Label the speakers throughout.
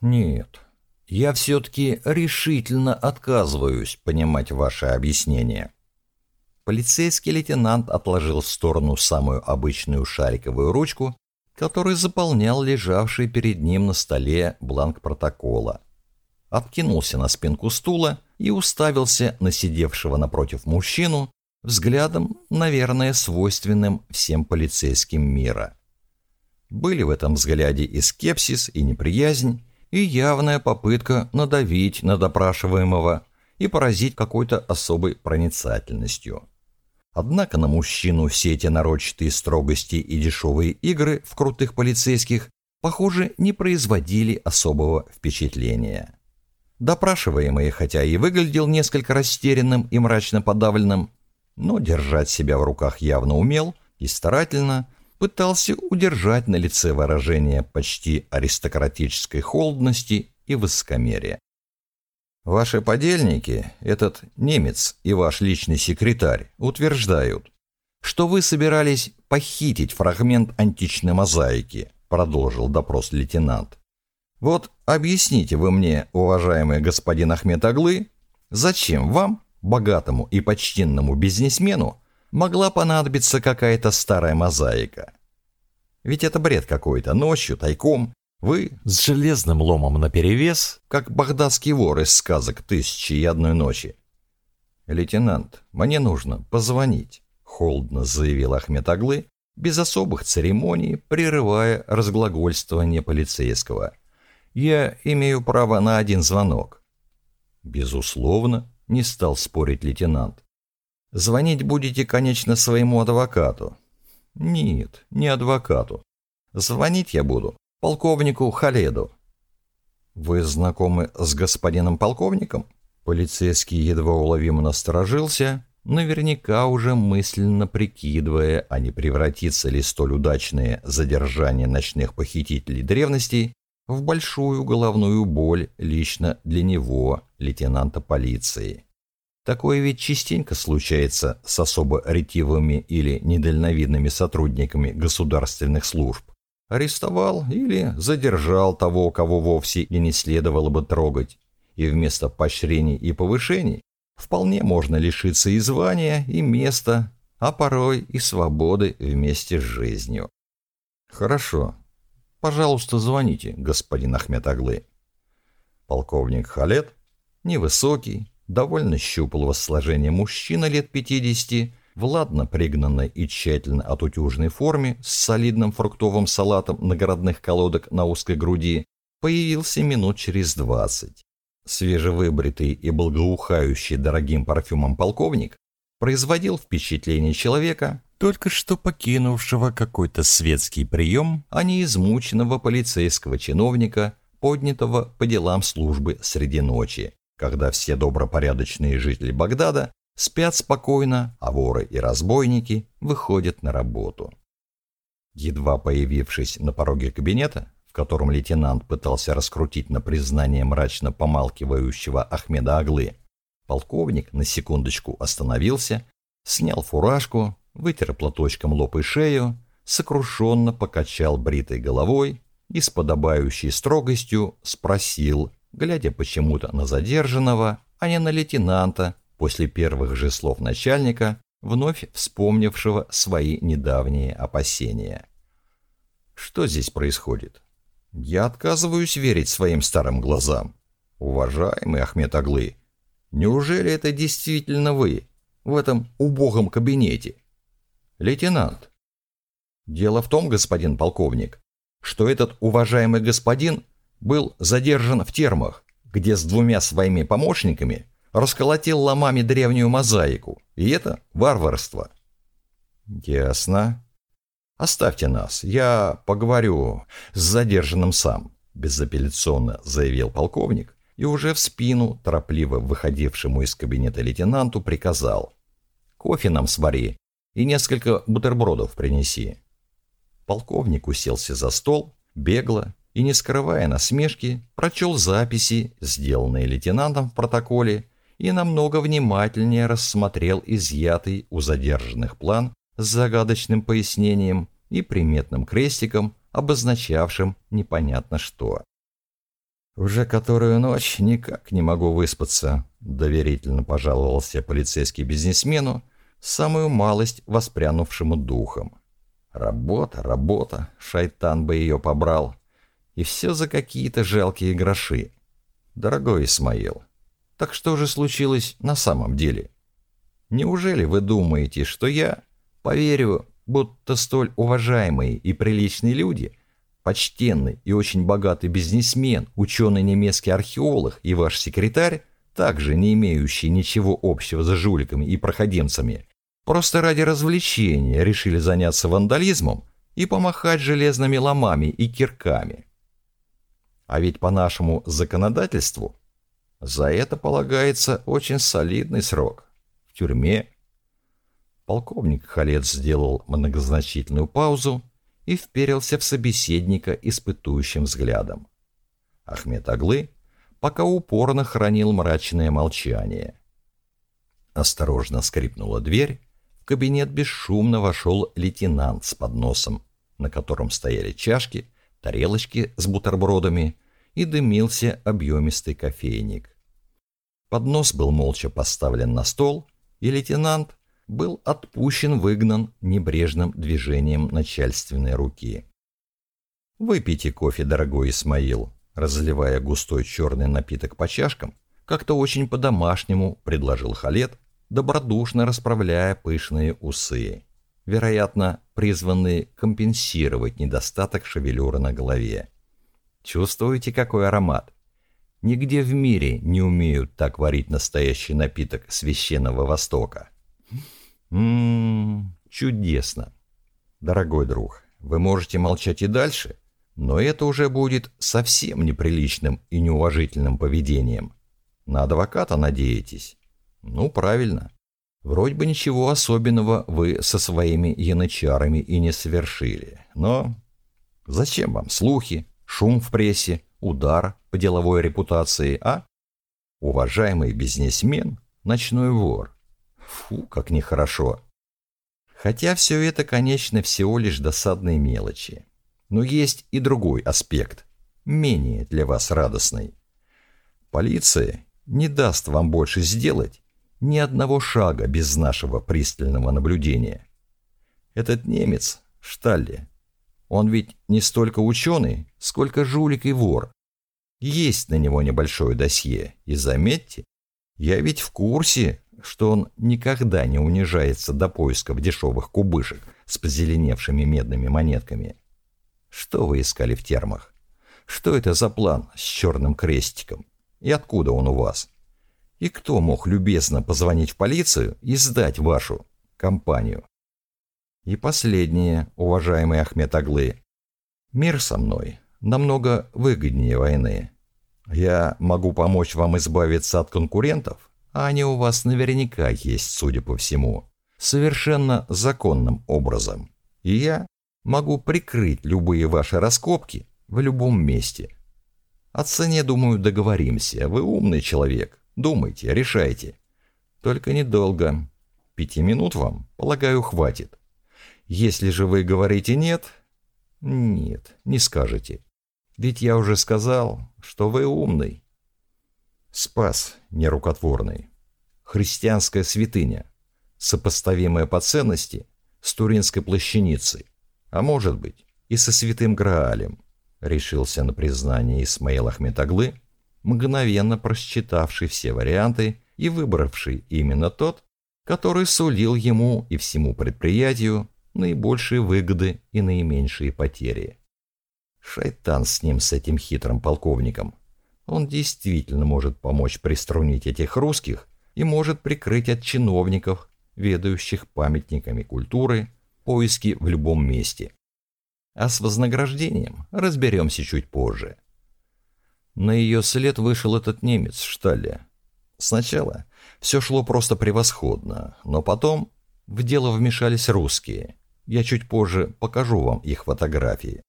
Speaker 1: Нет, я все-таки решительно отказываюсь понимать ваше объяснение. Полицейский лейтенант отложил в сторону самую обычную шариковую ручку, который заполнял лежавший перед ним на столе бланк протокола. Откинулся на спинку стула и уставился на сидевшего напротив мужчину взглядом, наверное, свойственным всем полицейским мира. Были в этом взгляде и скепсис, и неприязнь, и явная попытка надавить на допрашиваемого и поразить какой-то особой проницательностью. Однако на мужчину все эти нарочатые строгости и дешевые игры в крутых полицейских, похоже, не производили особого впечатления. Допрашиваемый, хотя и выглядел несколько растерянным и мрачно подавленным, но держать себя в руках явно умел и старательно пытался удержать на лице выражение почти аристократической холодности и высокомерия. Ваши подельники, этот немец и ваш личный секретарь, утверждают, что вы собирались похитить фрагмент античной мозаики, продолжил допрос лейтенант. Вот объясните вы мне, уважаемый господин Ахмед Аглы, зачем вам, богатому и почтенному бизнесмену, могла понадобиться какая-то старая мозаика? Ведь это бред какой-то, ночью, тайком, вы с железным ломом наперевес, как багдадский вор из сказок «Тысячи и одной ночи». «Лейтенант, мне нужно позвонить», — холодно заявил Ахмед без особых церемоний, прерывая разглагольствование полицейского. «Я имею право на один звонок». «Безусловно», — не стал спорить лейтенант. «Звонить будете, конечно, своему адвокату». «Нет, не адвокату. Звонить я буду полковнику Халеду. «Вы знакомы с господином полковником?» Полицейский едва уловимо насторожился, наверняка уже мысленно прикидывая, а не превратится ли столь удачное задержание ночных похитителей древностей в большую головную боль лично для него, лейтенанта полиции. Такое ведь частенько случается с особо ретивыми или недальновидными сотрудниками государственных служб арестовал или задержал того, кого вовсе и не следовало бы трогать, и вместо поощрений и повышений вполне можно лишиться и звания, и места, а порой и свободы вместе с жизнью. Хорошо. Пожалуйста, звоните, господин Ахмед Аглы. Полковник Халет, невысокий, довольно щуплого сложения мужчина лет пятидесяти, в ладно пригнанной и тщательно отутюженной форме с солидным фруктовым салатом наградных колодок на узкой груди, появился минут через двадцать. Свежевыбритый и благоухающий дорогим парфюмом полковник производил впечатление человека, только что покинувшего какой-то светский прием, а не измученного полицейского чиновника, поднятого по делам службы среди ночи, когда все добропорядочные жители Багдада спят спокойно, а воры и разбойники выходят на работу. Едва появившись на пороге кабинета, в котором лейтенант пытался раскрутить на признание мрачно помалкивающего Ахмеда Аглы, полковник на секундочку остановился, снял фуражку, вытер платочком лоб и шею, сокрушенно покачал бритой головой и с подобающей строгостью спросил, глядя почему-то на задержанного, а не на лейтенанта, после первых же слов начальника, вновь вспомнившего свои недавние опасения. Что здесь происходит? Я отказываюсь верить своим старым глазам. Уважаемый Ахмед Аглы, неужели это действительно вы в этом убогом кабинете? Лейтенант, дело в том, господин полковник, что этот уважаемый господин был задержан в термах, где с двумя своими помощниками расколотил ломами древнюю мозаику, и это варварство. Ясно. Оставьте нас, я поговорю с задержанным сам, безапелляционно заявил полковник и уже в спину, торопливо выходившему из кабинета лейтенанту, приказал. «Кофе нам свари и несколько бутербродов принеси». Полковник уселся за стол, бегло и, не скрывая насмешки, прочел записи, сделанные лейтенантом в протоколе, и намного внимательнее рассмотрел изъятый у задержанных план с загадочным пояснением и приметным крестиком, обозначавшим непонятно что. «Уже которую ночь никак не могу выспаться», — доверительно пожаловался полицейский бизнесмену, самую малость воспрянувшему духом. Работа, работа, шайтан бы ее побрал. И все за какие-то жалкие гроши. Дорогой Исмаил, так что же случилось на самом деле? Неужели вы думаете, что я поверю, будто столь уважаемые и приличные люди, почтенный и очень богатый бизнесмен, ученый немецкий археолог и ваш секретарь, также не имеющий ничего общего с жуликами и проходимцами, просто ради развлечения решили заняться вандализмом и помахать железными ломами и кирками. А ведь по нашему законодательству за это полагается очень солидный срок. В тюрьме. Полковник Халец сделал многозначительную паузу и вперился в собеседника испытующим взглядом. Ахмед Аглы пока упорно хранил мрачное молчание. Осторожно скрипнула дверь, в кабинет бесшумно вошел лейтенант с подносом, на котором стояли чашки, тарелочки с бутербродами и дымился объемистый кофейник. Поднос был молча поставлен на стол, и лейтенант был отпущен, выгнан небрежным движением начальственной руки. «Выпейте кофе, дорогой Исмаил», разливая густой черный напиток по чашкам, как-то очень по-домашнему предложил Халет, добродушно расправляя пышные усы, вероятно, призванные компенсировать недостаток шевелюры на голове. Чувствуете, какой аромат? Нигде в мире не умеют так варить настоящий напиток священного Востока. Ммм, чудесно. Дорогой друг, вы можете молчать и дальше, но это уже будет совсем неприличным и неуважительным поведением. На адвоката надеетесь? Ну, правильно. Вроде бы ничего особенного вы со своими янычарами и не совершили. Но зачем вам слухи, шум в прессе, удар по деловой репутации, а? Уважаемый бизнесмен, ночной вор. Фу, как нехорошо. Хотя все это, конечно, всего лишь досадные мелочи. Но есть и другой аспект, менее для вас радостный. Полиция не даст вам больше сделать ни одного шага без нашего пристального наблюдения. Этот немец, Шталли, он ведь не столько ученый, сколько жулик и вор. Есть на него небольшое досье, и заметьте, я ведь в курсе, что он никогда не унижается до поисков дешевых кубышек с позеленевшими медными монетками. Что вы искали в термах? Что это за план с черным крестиком? И откуда он у вас? И кто мог любезно позвонить в полицию и сдать вашу компанию? И последнее, уважаемый Ахмед Аглы. Мир со мной намного выгоднее войны. Я могу помочь вам избавиться от конкурентов, а они у вас наверняка есть, судя по всему, совершенно законным образом. И я могу прикрыть любые ваши раскопки в любом месте. О цене, думаю, договоримся. Вы умный человек. Думайте, решайте. Только недолго. Пяти минут вам, полагаю, хватит. Если же вы говорите «нет», нет, не скажете. Ведь я уже сказал, что вы умный. Спас нерукотворный. Христианская святыня, сопоставимая по ценности с Туринской плащаницей, а может быть и со святым Граалем, решился на признание Исмаил Ахметаглы, мгновенно просчитавший все варианты и выбравший именно тот, который сулил ему и всему предприятию наибольшие выгоды и наименьшие потери. Шайтан с ним, с этим хитрым полковником. Он действительно может помочь приструнить этих русских и может прикрыть от чиновников, ведающих памятниками культуры, поиски в любом месте. А с вознаграждением разберемся чуть позже. На ее след вышел этот немец, Шталли. Сначала все шло просто превосходно, но потом в дело вмешались русские. Я чуть позже покажу вам их фотографии.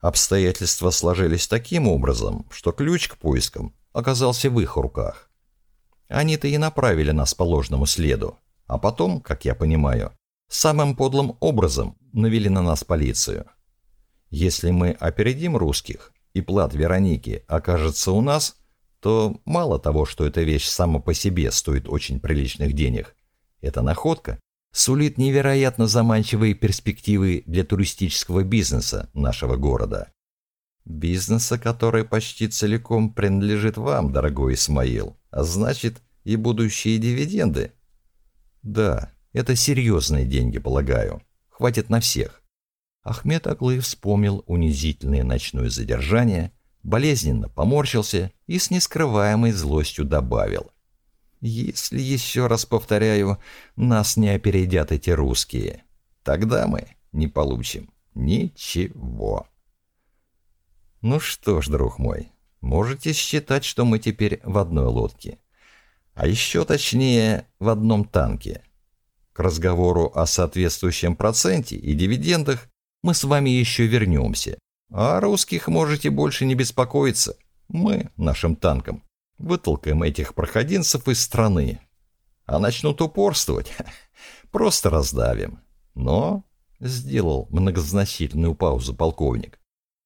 Speaker 1: Обстоятельства сложились таким образом, что ключ к поискам оказался в их руках. Они-то и направили нас по ложному следу, а потом, как я понимаю, самым подлым образом навели на нас полицию. Если мы опередим русских и плат Вероники окажется у нас, то мало того, что эта вещь сама по себе стоит очень приличных денег, эта находка сулит невероятно заманчивые перспективы для туристического бизнеса нашего города. Бизнеса, который почти целиком принадлежит вам, дорогой Исмаил, а значит и будущие дивиденды. Да, это серьезные деньги, полагаю. Хватит на всех. Ахмед Аглы вспомнил унизительное ночное задержание, болезненно поморщился и с нескрываемой злостью добавил. «Если еще раз повторяю, нас не опередят эти русские, тогда мы не получим ничего». «Ну что ж, друг мой, можете считать, что мы теперь в одной лодке. А еще точнее, в одном танке. К разговору о соответствующем проценте и дивидендах мы с вами еще вернемся. А русских можете больше не беспокоиться. Мы, нашим танком, вытолкаем этих проходинцев из страны. А начнут упорствовать, просто раздавим. Но, сделал многозначительную паузу полковник,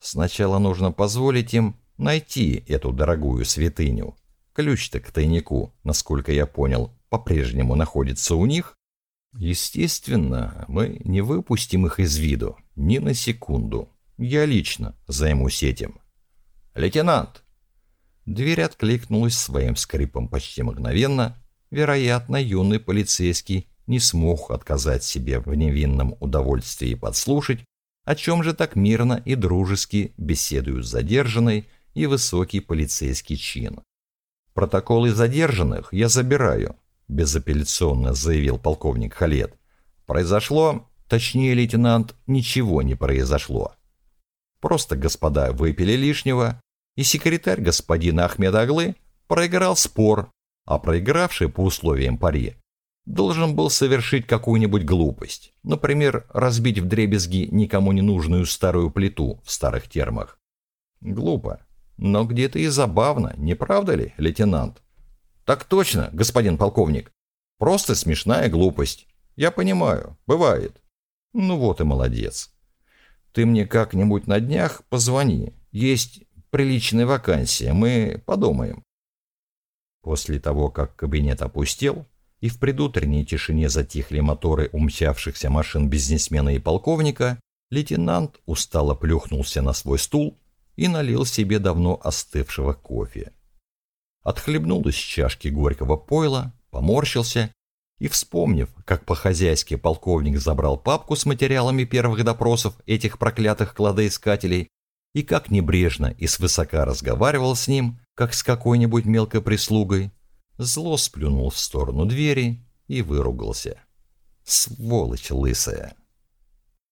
Speaker 1: сначала нужно позволить им найти эту дорогую святыню. Ключ-то к тайнику, насколько я понял, по-прежнему находится у них. Естественно, мы не выпустим их из виду ни на секунду. Я лично займусь этим. Лейтенант! Дверь откликнулась своим скрипом почти мгновенно. Вероятно, юный полицейский не смог отказать себе в невинном удовольствии подслушать, о чем же так мирно и дружески беседуют задержанный и высокий полицейский чин. «Протоколы задержанных я забираю», – безапелляционно заявил полковник Халет. «Произошло, точнее, лейтенант, ничего не произошло. Просто господа выпили лишнего, и секретарь господина Ахмеда Аглы проиграл спор, а проигравший по условиям пари должен был совершить какую-нибудь глупость, например, разбить вдребезги никому не нужную старую плиту в старых термах. Глупо, но где-то и забавно, не правда ли, лейтенант? Так точно, господин полковник. Просто смешная глупость. Я понимаю, бывает. Ну вот и молодец. Ты мне как-нибудь на днях позвони. Есть приличная вакансия, мы подумаем. После того, как кабинет опустел, и в предутренней тишине затихли моторы умчавшихся машин бизнесмена и полковника, лейтенант устало плюхнулся на свой стул и налил себе давно остывшего кофе. Отхлебнул из чашки горького пойла, поморщился и, вспомнив, как по-хозяйски полковник забрал папку с материалами первых допросов этих проклятых кладоискателей и как небрежно и свысока разговаривал с ним, как с какой-нибудь мелкой прислугой, зло сплюнул в сторону двери и выругался. «Сволочь лысая!»